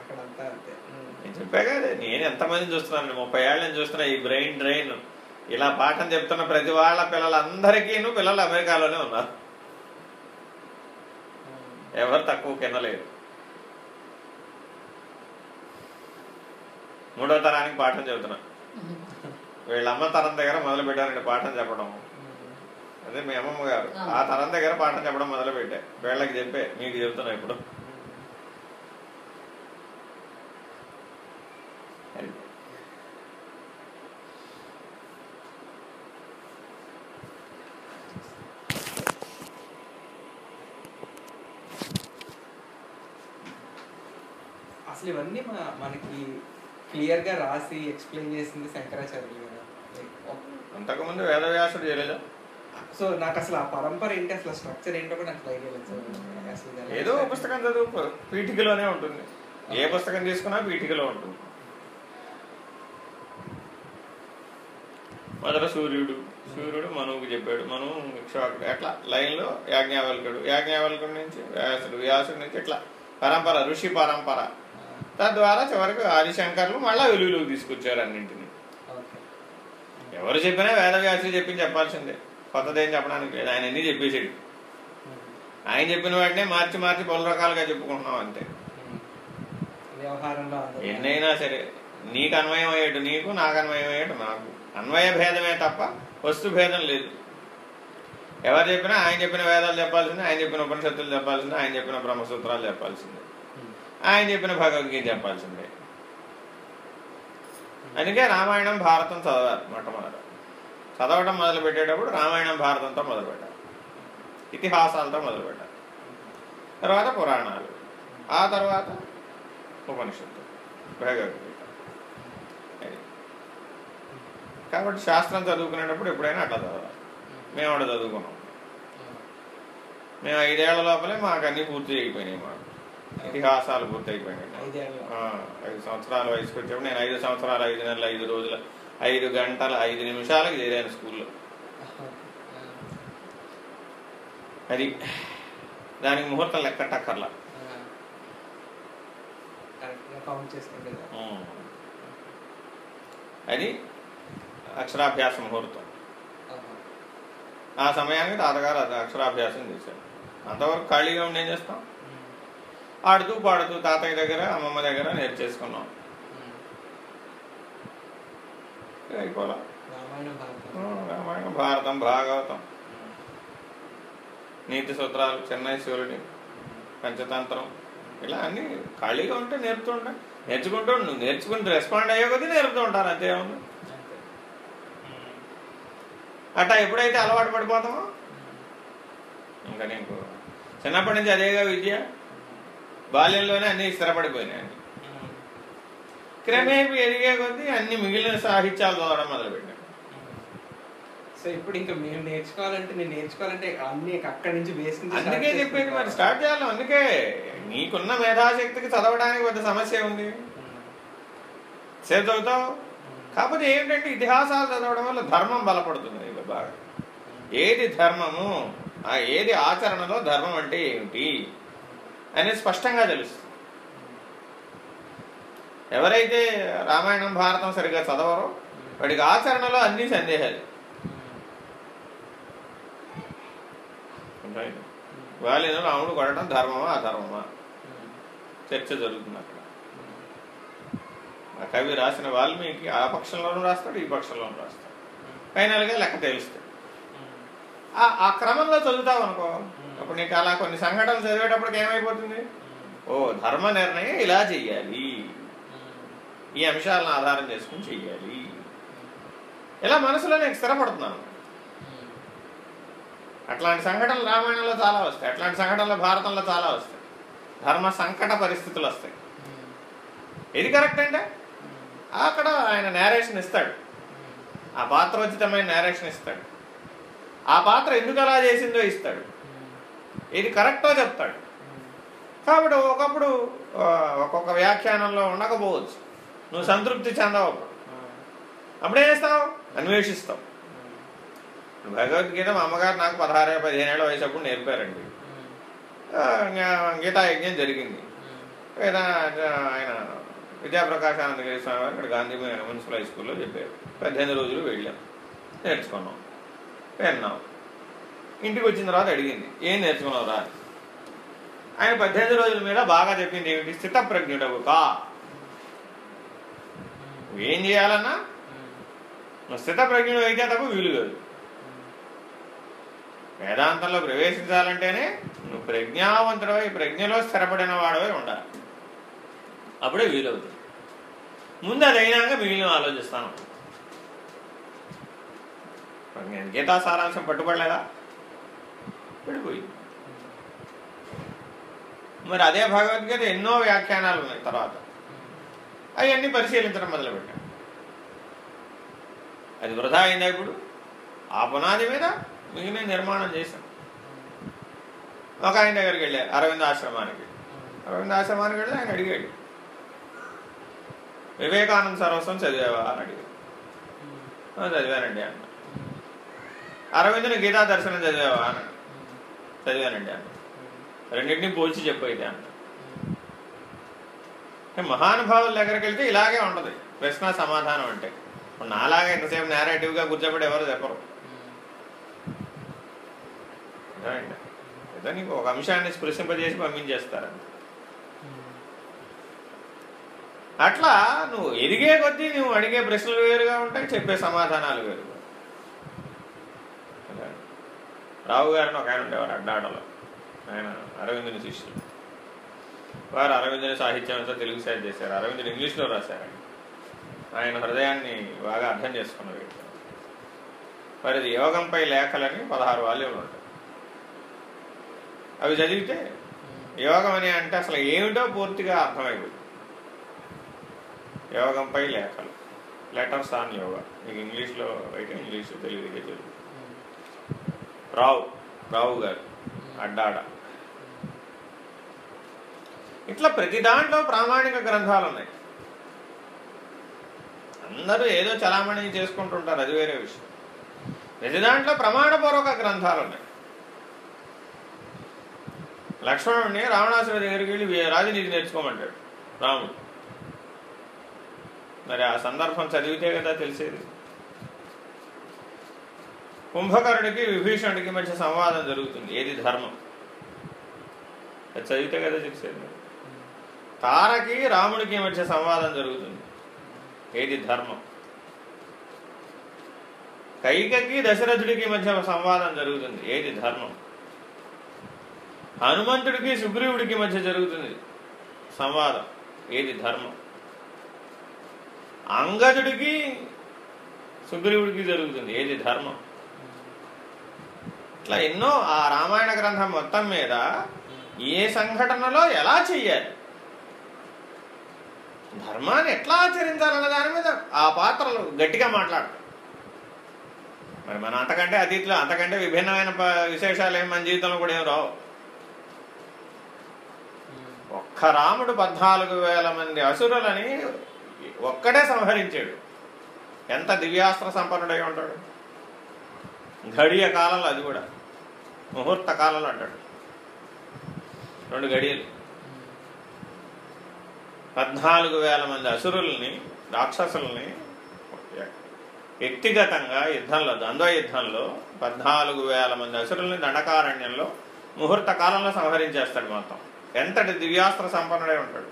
అక్కడంతా అంతే. ఉమ్. నేను చెప్పాగా అదే, నేను ఎంతమందిని చూస్తున్నాను ముప్పై ఏళ్ళ నుంచి చూస్తున్నా ఈ బ్రెయిన్ డ్రైన్. ఇలా పాఠం చెప్తున్న ప్రతి వాళ్ళ పిల్లలందరికీను పిల్లలు అమెరికాలోనే ఉన్నారు. ఎవరు తక్కువ కింద లేదు మూడో తరానికి పాఠం చెబుతున్నా. వీళ్ళ అమ్మ తరం దగ్గర మొదలు పెట్టారండి పాఠం చెప్పడం. అదే మీ అమ్మమ్మ గారు. ఆ. తరం దగ్గర పాఠం చెప్పడం మొదలు పెట్టా వీళ్ళకి చెప్పే మీకు చెప్తున్నా ఇప్పుడు. అసలు ఇవన్నీ మన మనకి క్లియర్గా రాసి ఎక్స్ప్లెయిన్ చేసింది శంకరాచార్యులు కదా. అంతకుముందు వేదవ్యాసుడు చేయలేదా? సో నాకు అసలు ఆ పరంపర ఏంటి అసలు స్ట్రక్చర్ ఏంటో కూడా నాకు ఐడియా లేదు ఏదో పుస్తకం చదువు పీఠికలోనే ఉంటుంది. ఏ పుస్తకం తీసుకున్నా పీఠికలో ఉంటుంది. మొదట సూర్యుడు సూర్యుడు మనువుకు చెప్పాడు మనువు ఇక్ష్వాకుడు అట్లా లైన్లో యాజ్ఞావల్కుడు యాజ్ఞావల్కుడి నుంచి వ్యాసుడు వ్యాసుడి నుంచి ఇట్లా పరంపర ఋషి పరంపర. తద్వారా చివరికి ఆదిశంకర్లు మళ్ళా వెలుగులోకి తీసుకొచ్చారు అన్నింటినీ. ఎవరు చెప్పినా వేదవ్యాసుడు చెప్పి చెప్పాల్సిందే. కొత్తదేం చెప్పడానికి లేదు. ఆయన అన్ని చెప్పేసాడు ఆయన చెప్పిన వాటినే మార్చి మార్చి పలు రకాలుగా చెప్పుకుంటున్నాం అంతే. ఎన్నైనా సరే నీకు అన్వయం అయ్యేటు నీకు నాకు అన్వయం అయ్యేటు నాకు. అన్వయ భేదమే తప్ప వస్తు భేదం లేదు. ఎవరు చెప్పినా ఆయన చెప్పిన వేదాలు చెప్పాల్సిందే ఆయన చెప్పిన ఉపనిషత్తులు చెప్పాల్సిందే ఆయన చెప్పిన బ్రహ్మసూత్రాలు చెప్పాల్సిందే. ఆయన చెప్పిన భగవద్గీత చెప్పాల్సిందే? అందుకే రామాయణం భారతం చదవాలి మొట్టమొదట. చదవడం మొదలు పెట్టేటప్పుడు రామాయణం భారతంతో మొదలు పెట్టాలి ఇతిహాసాలతో మొదలు పెట్టాలి తర్వాత పురాణాలు. ఆ తర్వాత ఉపనిషత్తు భగవద్గీత. కాబట్టి శాస్త్రం చదువుకునేటప్పుడు ఎప్పుడైనా అట్లా చదవాలి. మేము అక్కడ చదువుకున్నాం. మేము ఐదేళ్ళ లోపలే మాకు అన్ని పూర్తి అయిపోయినాయి మాకు. ఇతిహాసాలు పూర్తి అయిపోయినాయి ఐదేళ్ళ. ఆ, ఐదు సంవత్సరాల వయసుకు వచ్చేప్పుడు నేను ఐదు సంవత్సరాలు ఐదు నెలలు ఐదు రోజులు ఐదు గంటల ఐదు నిమిషాలకు చేరాను స్కూల్లో. అది దానికి ముహూర్తం లెక్క టక్కర్లా. అది అక్షరాభ్యాస ముహూర్తం. ఆ సమయానికి తాతగారు అది అక్షరాభ్యాసం చేశారు. అంతవరకు ఖాళీగా ఉండి ఏం చేస్తాం. ఆడుతూ పాడుతూ తాతయ్య దగ్గర అమ్మమ్మ దగ్గర నేర్చేసుకున్నాం. అయిపోలా. రామాయణం భారతం. భాగవతం. నీతి సూత్రాలు చెన్నై శివుడిని పంచతంత్రం ఇలా అన్ని ఖాళీగా ఉంటే నేర్పుతూ ఉంటాయి నేర్చుకుంటూ నువ్వు నేర్చుకుని రెస్పాండ్ అయ్యే కొద్దీ నేర్పుతూ ఉంటారు అంతే ఉంది. అట్టా ఎప్పుడైతే అలవాటు పడిపోతామో? ఇంకా నీకు చిన్నప్పటి నుంచి అదేగా విద్య? బాల్యంలోనే అన్ని స్థిరపడిపోయినాయి. క్రమేపీ ఎదిగే కొద్దీ అన్ని మిగిలిన సాహిత్యాలు చదవడం మొదలుపెట్టాను సో ఇప్పుడు ఇంకా మేము నేర్చుకోవాలంటే నేను నేర్చుకోవాలంటే అన్ని అక్కడి నుంచి బేస్ నుంచి start అందుకే చెప్పేది మరి. స్టార్ట్ చేయాలి అందుకే నీకున్న మేధాశక్తికి చదవడానికి పెద్ద సమస్య ఉంది. సేపు చదువుతావు. కాకపోతే ఏంటంటే ఇతిహాసాలు చదవడం వల్ల ధర్మం బలపడుతుంది బాగా ఏది ధర్మము ఆ ఏది ఆచరణలో ధర్మం అంటే ఏమిటి అనేది స్పష్టంగా తెలుస్తుంది. ఎవరైతే రామాయణం భారతం సరిగ్గా చదవరో వాడికి ఆచరణలో అన్ని సందేహాలు. ఉంటాయి. వాళ్ళేదో రాముడు కొట్టడం ధర్మమా అధర్మమా? చర్చ జరుగుతుంది అక్కడ. ఆ కవి రాసిన వాల్మీకి ఆ పక్షంలోనూ రాస్తాడు ఈ పక్షంలోనూ రాస్తాడు. ఫైనల్గా లెక్క తెలుస్తాడు ఆ ఆ క్రమంలో చదువుతావు అనుకో అప్పుడు నీకు అలా కొన్ని సంఘటనలు చదివేటప్పటికి ఏమైపోతుంది? ఓ ధర్మ నిర్ణయం ఇలా చెయ్యాలి. ఈ అంశాలను ఆధారం చేసుకుని చెయ్యాలి. ఇలా మనసులో నేను స్థిరపడుతున్నాను. అట్లాంటి సంఘటనలు రామాయణంలో చాలా వస్తాయి. అట్లాంటి సంఘటనలు భారతంలో చాలా వస్తాయి. ధర్మ సంకట పరిస్థితులు వస్తాయి. ఇది కరెక్ట్ అంటే? అక్కడ ఆయన నేరేషన్ ఇస్తాడు. ఆ పాత్రోచితమైన నేరేషన్ ఇస్తాడు. ఆ పాత్ర ఎందుకు అలా చేసిందో ఇస్తాడు. ఇది కరెక్టో చెప్తాడు. కాబట్టి ఒకప్పుడు ఒక్కొక్క వ్యాఖ్యానంలో ఉండకపోవచ్చు. నువ్వు సంతృప్తి చెందవు అప్పుడు. అప్పుడేం చేస్తావు? అన్వేషిస్తావు. భగవద్గీత మా అమ్మగారు నాకు పదహారు పదిహేనేళ్ళ వయసు అప్పుడు నేర్పారండి. ఆ, గీతా యజ్ఞం జరిగింది. ఏదైనా ఆయన విద్యాప్రకాశానంద గిరి స్వామి వారు ఇక్కడ గాంధీ మున్సిపల్ హై స్కూల్లో చెప్పారు. పద్దెనిమిది రోజులు వెళ్ళాం. నేర్చుకున్నాం. విన్నాం. ఇంటికి వచ్చిన తర్వాత అడిగింది ఏం నేర్చుకున్నావు రా ఆయన పద్దెనిమిది రోజుల మీద బాగా చెప్పింది ఏమిటి? స్థితప్రజ్ఞుడవు కా ఏం చేయాలన్నా? నువ్వు స్థితప్రజ్ఞుడు అయితే తప్ప వీలు కాదు వేదాంతంలో ప్రవేశించాలంటేనే నువ్వు ప్రజ్ఞావంతుడవై ప్రజ్ఞలో స్థిరపడిన వాడవై ఉండాలి. అప్పుడే వీలవుతుంది. ముందు అది అయినాక మిగిలిన ఆలోచిస్తాను. గీతా సారాంశం పట్టుబడలేదా? పడిపోయింది మరి అదే భగవద్గీత ఎన్నో వ్యాఖ్యానాలు ఉన్నాయి తర్వాత. అవన్నీ పరిశీలించడం మొదలుపెట్టాను అది వృధా అయిందా ఇప్పుడు? ఆ పునాది మీద మిగిలిన నిర్మాణం చేశాం. ఒక ఆయన దగ్గరికి వెళ్ళారు అరవింద ఆశ్రమానికి. అరవింద ఆశ్రమానికి వెళ్ళి ఆయన అడిగాడు వివేకానంద సర్వస్వం చదివావా? అని అడిగాడు. చదివానండి అన్న అరవిందుని గీతా దర్శనం చదివావా? అన్నాడు. చదివానండి అన్న రెండింటిని పోల్చి అన్న అంటే. మహానుభావుల దగ్గరికి వెళ్తే ఇలాగే ఉంటది. ప్రశ్న సమాధానం అంటే. నాలాగా ఎంతసేపు నేరేటివ్గా కూర్చోబడి ఎవరు చెప్పరు? ఏదో నీకు ఒక అంశాన్ని స్పృశింపజేసి పంపించేస్తారు. అట్లా నువ్వు ఎదిగే కొద్దీ నువ్వు అడిగే ప్రశ్నలు వేరుగా ఉంటాయి చెప్పే సమాధానాలు వేరుగా ఉంటాయి. రావు గారిని ఒక ఆయన ఉండేవారు అడ్డాడలో. ఆయన అరవిందుని శిష్యులు వారు అరవిందుని సాహిత్యం అంతా తెలుగు సైడ్ చేశారు. అరవిందుని ఇంగ్లీష్లో రాశారండి. ఆయన హృదయాన్ని బాగా అర్థం చేసుకున్న వ్యక్తి. వారిది యోగంపై లేఖలని పదహారు వాల్యూలు ఉంటాయి. అవి చదివితే యోగం అని అంటే అసలు ఏమిటో పూర్తిగా అర్థమైపోయింది యోగంపై లేఖలు. లెటర్స్ ఆన్ యోగా మీకు ఇంగ్లీష్లో అయితే ఇంగ్లీష్ తెలుగు అయితే రావు రావు గారు అడ్డాడ. ఇట్లా ప్రతి దాంట్లో ప్రామాణిక గ్రంథాలు ఉన్నాయి అందరూ ఏదో చలామణి చేసుకుంటుంటారు అది వేరే విషయం. ప్రతి దాంట్లో ప్రమాణపూర్వక గ్రంథాలు ఉన్నాయి లక్ష్మణుడిని రావణాసురుడి దగ్గరికి వెళ్ళి రాజనీతి నేర్చుకోమంటాడు రాముడు. మరి ఆ సందర్భం చదివితే కదా తెలిసేది. కుంభకరుడికి విభీషణుడికి మధ్య సంవాదం జరుగుతుంది. ఏది ధర్మం? చదివితే కదా తెలిసేది. తారకి రాముడికి మధ్య సంవాదం జరుగుతుంది. ఏది ధర్మం? కైకకి దశరథుడికి మధ్య సంవాదం జరుగుతుంది. ఏది ధర్మం? హనుమంతుడికి సుగ్రీవుడికి మధ్య జరుగుతుంది సంవాదం. ఏది ధర్మం? అంగదుడికి సుగ్రీవుడికి జరుగుతుంది. ఏది ధర్మం? ఇట్లా ఎన్నో ఆ రామాయణ గ్రంథం మొత్తం మీద ఏ సంఘటనలో ఎలా చెయ్యాలి? ధర్మాన్ని ఎట్లా ఆచరించాలన్న దాని మీద ఆ పాత్రలు గట్టిగా మాట్లాడతారు మరి మన అంతకంటే అతీతిలో అంతకంటే విభిన్నమైన విశేషాలు ఏం మన జీవితంలో కూడా ఏం రావు. ఒక్క రాముడు పద్నాలుగు వేల మంది అసురులని ఒక్కడే సంహరించాడు. ఎంత దివ్యాస్త్ర సంపన్నుడై ఉంటాడు? గడియ కాలంలో అది కూడా. ముహూర్త కాలంలో అంటాడు. రెండు గడియలు. పద్నాలుగు వేల మంది అసురుల్ని రాక్షసుల్ని వ్యక్తిగతంగా యుద్ధంలో ద్వంద్వ యుద్ధంలో పద్నాలుగు వేల మంది అసురుల్ని దండకారణ్యంలో ముహూర్త కాలంలో సంహరించేస్తాడు మొత్తం. ఎంతటి దివ్యాస్త్ర సంపన్నుడై ఉంటాడు.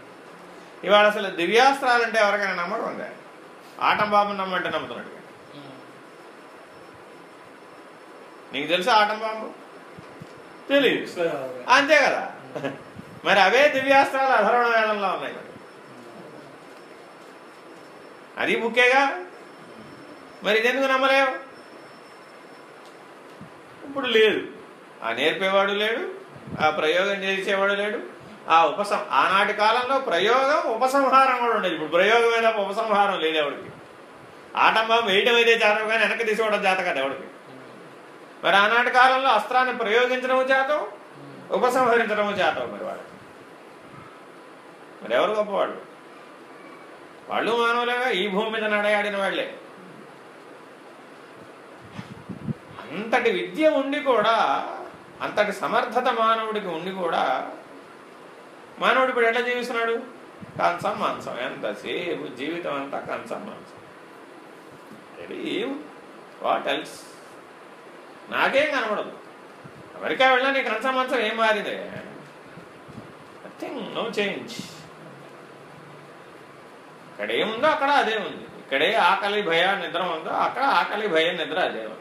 ఇవాళ అసలు దివ్యాస్త్రాలంటే ఎవరికైనా నమ్మకం ఉందా? ఆటం బాబు నమ్మంటే నమ్ముతున్నాడు. నీకు తెలుసా ఆటం బాంబు తెలియదు అంతే కదా? మరి అవే దివ్యాస్త్రాలు అధర్వణ వేదంలో ఉన్నాయి. అది బుక్కేగా మరి ఇదెందుకు నమ్మలేవు? ఇప్పుడు లేదు. ఆ నేర్పేవాడు లేడు ఆ ప్రయోగం చేసేవాడు లేడు ఆ ఉపసం ఆనాటి కాలంలో ప్రయోగం ఉపసంహారం కూడా ఉండేది. ఇప్పుడు ప్రయోగం మీద ఉపసంహారం లేదు ఎవడికి. ఆటంబం వేయడం అయితే జాతకం కానీ వెనక్కి తీసుకోవడం చేత ఎవడికి? మరి ఆనాటి కాలంలో అస్త్రాన్ని ప్రయోగించడము చేతం ఉపసంహరించడము చేతం మరి వాళ్ళకి మరి ఎవరు గొప్పవాళ్ళు? వాళ్ళు మానవులేగా ఈ భూమి మీద నడయాడిన వాళ్ళే. అంతటి విద్య ఉండి కూడా అంతటి సమర్థత మానవుడికి ఉండి కూడా మానవుడు ఇప్పుడు ఎట్లా జీవిస్తున్నాడు? కంచం మాంసం. ఎంతసేపు జీవితం అంతా కంచం మాంసం. ఏం వాట్ ఎల్స్ నాకేం కనబడదు. అమెరికా వెళ్ళా నీ కంచం మంచం ఏం మారిదే నథింగ్ నో చేంజ్ ఇక్కడ ఏముందో అక్కడ అదే ఉంది. ఇక్కడే ఆకలి భయ నిద్ర ఉందో అక్కడ ఆకలి భయ నిద్ర అదే ఉంది.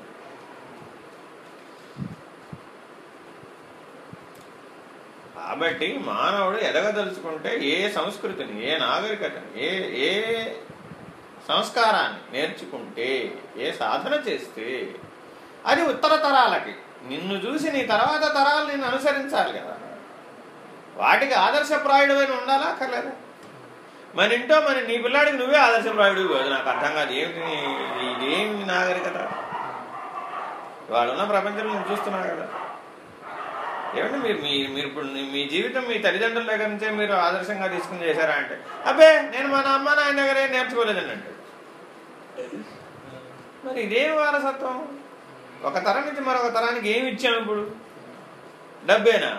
కాబట్టి మానవుడు ఎదగదలుచుకుంటే ఏ సంస్కృతిని ఏ నాగరికతని ఏ ఏ సంస్కారాన్ని నేర్చుకుంటే ఏ సాధన చేస్తే అది ఉత్తర తరాలకి. నిన్ను చూసి నీ తర్వాత తరాలు నిన్ను అనుసరించాలి కదా. వాటికి ఆదర్శప్రాయుడమైన ఉండాలా అక్కర్లేదా? మన ఇంటో మన నీ పిల్లాడికి నువ్వే ఆదర్శప్రాయుడు కాదు. నాకు అర్థం కాదు. ఏమిటి ఇదేమి నాగరికత? వాళ్ళున్న ప్రపంచంలో నేను చూస్తున్నా కదా. ఏమంటే మీరు మీ మీరు ఇప్పుడు మీ జీవితం మీ తల్లిదండ్రుల దగ్గర నుంచే మీరు ఆదర్శంగా తీసుకుని చేశారా అంటే అబ్బే నేను మన అమ్మ నాయన దగ్గరే నేర్చుకోలేదండి. అంటే మరి ఇదేం వారసత్వం? ఒక తరం నుంచి మరొక తరానికి ఏమి ఇచ్చాము ఇప్పుడు? డబ్బేనా?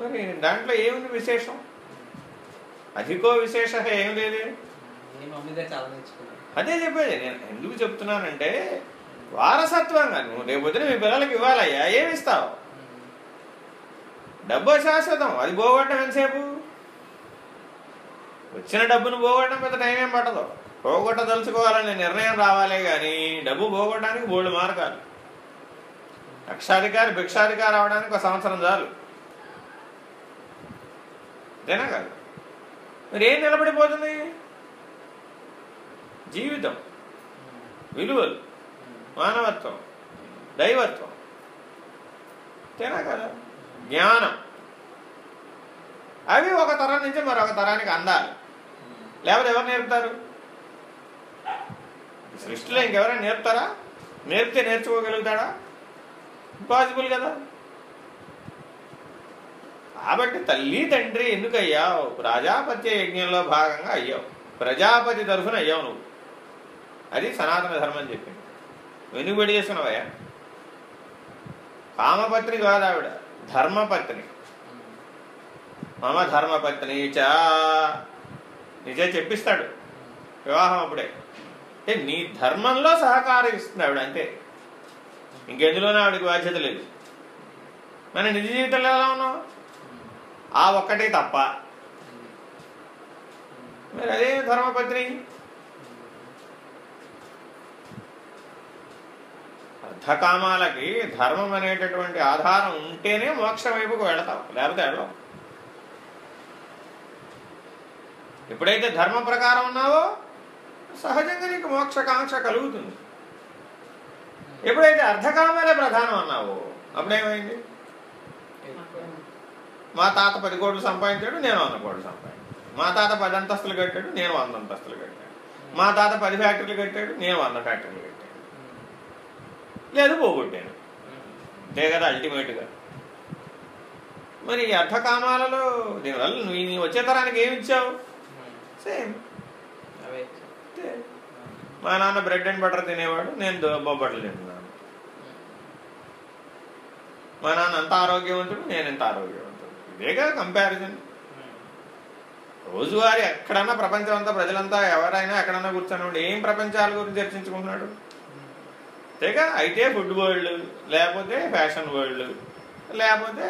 మరి దాంట్లో ఏముంది విశేషం? అధికో విశేష ఏం లేదు. అదే చెప్పేది నేను ఎందుకు చెప్తున్నానంటే వారసత్వంగా నువ్వు రేపొద్దున మీ పిల్లలకి ఇవ్వాలయ్యా ఏమి ఇస్తావు? డబ్బు శాశ్వతం అది పోగొట్టడం ఎంతసేపు? వచ్చిన డబ్బును పోగొట్టడం పెద్ద టైం ఏం పట్టదు. పోగొట్టదలుచుకోవాలనే నిర్ణయం రావాలే కానీ డబ్బు పోగొట్టడానికి బోల్డ్ మార్గాలు. లక్షాధికారి భిక్షాధికారి అవడానికి ఒక సంవత్సరం చాలు. అంతేనా కాదు? మరి ఏం నిలబడిపోతుంది? జీవితం. విలువలు. మానవత్వం. దైవత్వం. అంతేనా కదా? జ్ఞానం. అవి ఒక తరం నుంచి మరొక తరానికి అందాలి. లేకపోతే ఎవరు నేర్పుతారు? సృష్టిలో ఇంకెవరైనా నేర్పుతారా? నేర్పితే నేర్చుకోగలుగుతాడా? ఇంపాసిబుల్ కదా. కాబట్టి తల్లి తండ్రి ఎందుకు అయ్యావు ప్రజాపత్య యజ్ఞంలో భాగంగా అయ్యావు. ప్రజాపతి తరఫున అయ్యావు నువ్వు. అది సనాతన ధర్మం చెప్పింది. వెనుకబడి చేసుకున్నావయ్యా? కామపత్ని కాదు ఆవిడ. ధర్మపత్ని. మమ ధర్మపత్ని చా. నిజే చెప్పిస్తాడు. వివాహం అప్పుడే. అంటే నీ ధర్మంలో సహకారం ఇస్తుంది ఆవిడ అంతే. ఇంకెందులోనే ఆవిడకి బాధ్యత లేదు. మన నిజ జీవితంలో ఎలా ఉన్నావు? ఆ ఒక్కటే తప్ప. మరి అదే ధర్మపత్ని? అర్ధకామాలకి ధర్మం అనేటటువంటి ఆధారం ఉంటేనే మోక్షం వైపుకు వెళతావు లేకపోతే వెళ్ళవు. ఎప్పుడైతే ధర్మ ప్రకారం ఉన్నావో సహజంగా నీకు మోక్షకాంక్ష కలుగుతుంది. ఎప్పుడైతే అర్ధకామాలే ప్రధానం అన్నావో అప్పుడేమైంది? మా తాత పది కోట్లు సంపాదించాడు నేను వంద కోట్లు సంపాదించాడు మా తాత పది అంతస్తులు కట్టాడు నేను వంద అంతస్తులు కట్టాడు మా తాత పది ఫ్యాక్టరీలు కట్టాడు నేను వంద ఫ్యాక్టరీలు కట్టాను. లేదు పోగొట్టాను. అంతే కదా అల్టిమేట్గా. మరి ఈ అర్థకామాలలో దీనివల్ల నువ్వు వచ్చే తరానికి ఏమి ఇచ్చావు? సేమ్. అంతే మా నాన్న బ్రెడ్ అండ్ బటర్ తినేవాడు నేను బొబ్బట్లు తింటున్నాను. మా నాన్న అంత ఆరోగ్యవంతుడు నేను ఎంత ఆరోగ్యవంతుడు. ఇదేగా కంపారిజన్ రోజువారి ఎక్కడన్నా ప్రపంచం అంతా ప్రజలంతా ఎవరైనా ఎక్కడన్నా కూర్చొని ఏం ప్రపంచాల గురించి చర్చించుకుంటున్నాడు? అంతేగా అయితే ఫుడ్ వరల్డ్ లేకపోతే ఫ్యాషన్ వరల్డ్ లేకపోతే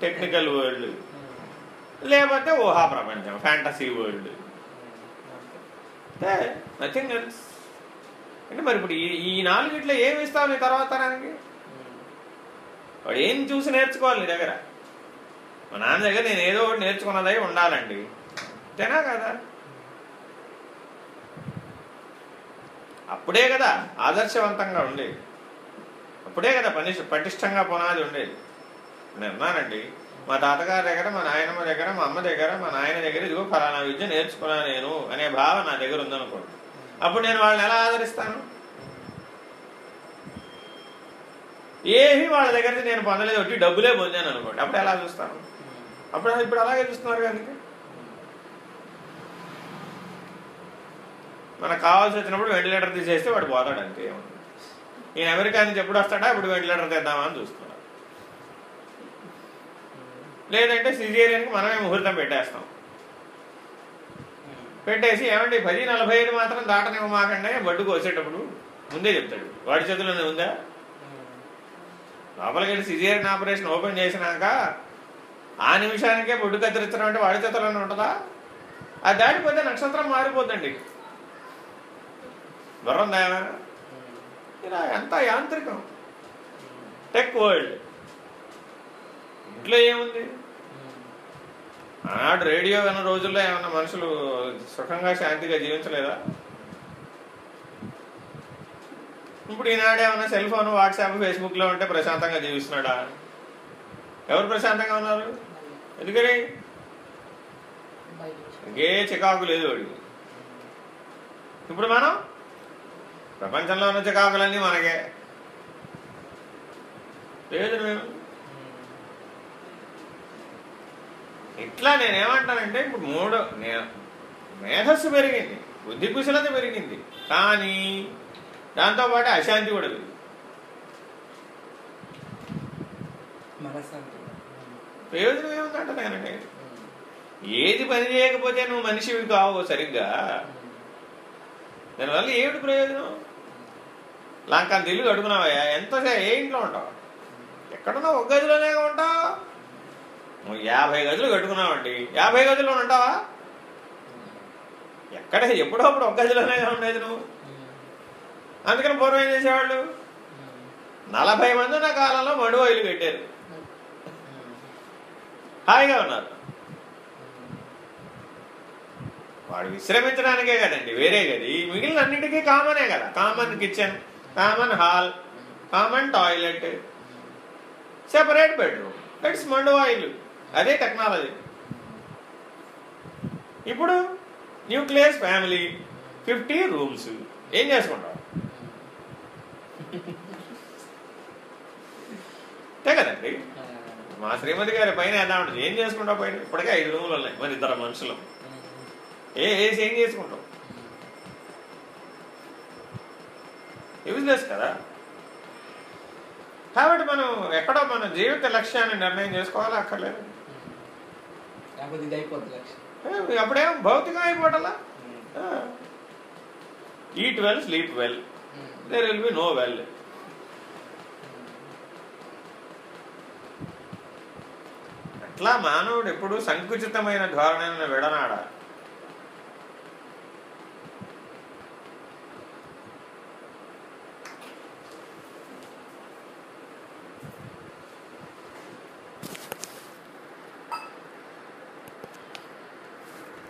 టెక్నికల్ వరల్డ్ లేకపోతే ఊహా ప్రపంచం ఫ్యాంటసీ వరల్డ్. నథింగ్ ఎల్స్ అంటే మరి ఇప్పుడు ఈ నాలుగిట్లో ఏమి ఇస్తావు నీ తర్వాత తరానికి వాడు ఏం చూసి నేర్చుకోవాలి నీ దగ్గర? మా నాన్న దగ్గర నేను ఏదో ఒకటి నేర్చుకున్నదై ఉండాలండి. అంతేనా కదా? అప్పుడే కదా ఆదర్శవంతంగా ఉండేది. అప్పుడే కదా పని పటిష్టంగా పునాది ఉండేది. నేను అన్నానండి మా తాతగారి దగ్గర మా నాయనమ్మ దగ్గర మా అమ్మ దగ్గర మా నాయన దగ్గర ఇదిగో ఫలానా విద్య నేర్చుకున్నా నేను అనే భావ నా దగ్గర ఉందనుకోండి. అప్పుడు నేను వాళ్ళని ఎలా ఆదరిస్తాను? ఏమి వాళ్ళ దగ్గర నేను పొందలేదు ఒకటి డబ్బులే పొందాను అనుకోండి. అప్పుడు ఎలా చూస్తాను? అప్పుడు ఇప్పుడు అలాగే చూస్తున్నారు కనుక మనకు కావాల్సి వచ్చినప్పుడు వెంటిలేటర్ తీసేస్తే వాడు పోతాడు అంతే. ఏమన్నా నేను అమెరికా నుంచి ఎప్పుడు వస్తాడా? ఇప్పుడు వెంటిలేటర్ తెద్దామని చూస్తాను లేదంటే సిజేరియన్కి మనమే ముహూర్తం పెట్టేస్తాం. పెట్టేసి ఏమండి పది నలభై ఐదు మాత్రం దాటనివ్వమాకండి బడ్డుకు వచ్చేటప్పుడు ముందే చెప్తాడు. వాడి చేతిలోనే ఉందా? లోపలికి వెళ్ళి సిజేరియన్ ఆపరేషన్ ఓపెన్ చేసినాక ఆ నిమిషానికే బొడ్డు కత్తిరించడం అంటే వాడి చేతిలోనే ఉంటుందా? ఆ దాటిపోతే నక్షత్రం మారిపోద్దండి. గుర్రం ఇలా ఎంత యాంత్రికం. Tech world. ఇంట్లో ఏముంది? ఆనాడు రేడియో విన్న రోజుల్లో ఏమన్నా మనుషులు సుఖంగా శాంతిగా జీవించలేదా? ఇప్పుడు ఈనాడు ఏమన్నా సెల్ ఫోన్ వాట్సాప్ ఫేస్బుక్లో ఉంటే ప్రశాంతంగా జీవిస్తున్నాడా? ఎవరు ప్రశాంతంగా ఉన్నారు? ఎందుకని? ఇంకే చికాకు లేదు వాడికి. ఇప్పుడు మనం? ప్రపంచంలో ఉన్న చికాకులన్నీ మనకే. లేదు మేము ఇట్లా నేనేమంటానంటే ఇప్పుడు మూడో మేధస్సు పెరిగింది బుద్ధి కుశలత పెరిగింది. కానీ దాంతోపాటు అశాంతి కూడా పెరిగింది. ప్రయోజనం ఏముందంట ఏది పని చేయకపోతే నువ్వు మనిషివి కావు సరిగ్గా. దానివల్ల ఏమిటి ప్రయోజనం? లంకాన్ని ఇల్లు కడుకున్నావయ్యా ఎంత ఏ ఇంట్లో ఉంటావు? ఎక్కడున్నావు? ఒక గదిలోనే ఉంటావు. నువ్వు యాభై గదులు కట్టుకున్నావండి. యాభై గదులు ఉంటావా ఎక్కడ ఎప్పుడప్పుడు ఒక గదిలోనే ఉండేది నువ్వు. అందుకని పూర్వం ఏం చేసేవాళ్ళు? నలభై మంది ఉన్న కాలంలో మడువ పెట్టారు హాయిగా ఉన్నారు. వాడు విశ్రమించడానికే కదండి వేరే గది. మిగిలిన అన్నిటికీ కామనే కదా. Common kitchen common hall common toilet. Separate bedroom. It's మండువాయిలు అదే టెక్నాలజీ. ఇప్పుడు న్యూక్లియస్ ఫ్యామిలీ ఫిఫ్టీ రూమ్స్. ఏం చేసుకుంటావు అంతే కదండి. మా శ్రీమతి గారి పైన ఎలా ఉంటుంది. ఏం చేసుకుంటావు పైన ఇప్పటికే ఐదు రూములు ఉన్నాయి. మరి ఇద్దరు మనుషులు. ఏ వేసి ఏం చేసుకుంటావు యూజ్లెస్ కదా. కాబట్టి మనం ఎక్కడో మన జీవిత లక్ష్యాన్ని నిర్ణయం చేసుకోవాలా? అక్కర్లేదు. లేకపోతే ఇది అయిపోద్ది లక్ష్యం. ఏ, అప్పుడేం భౌతికం అయిపోవటలా eat well sleep well there will be no well అట్లా మానవుడు ఎప్పుడు సంకుచితమైన ధోరణిని విడనాడాలి.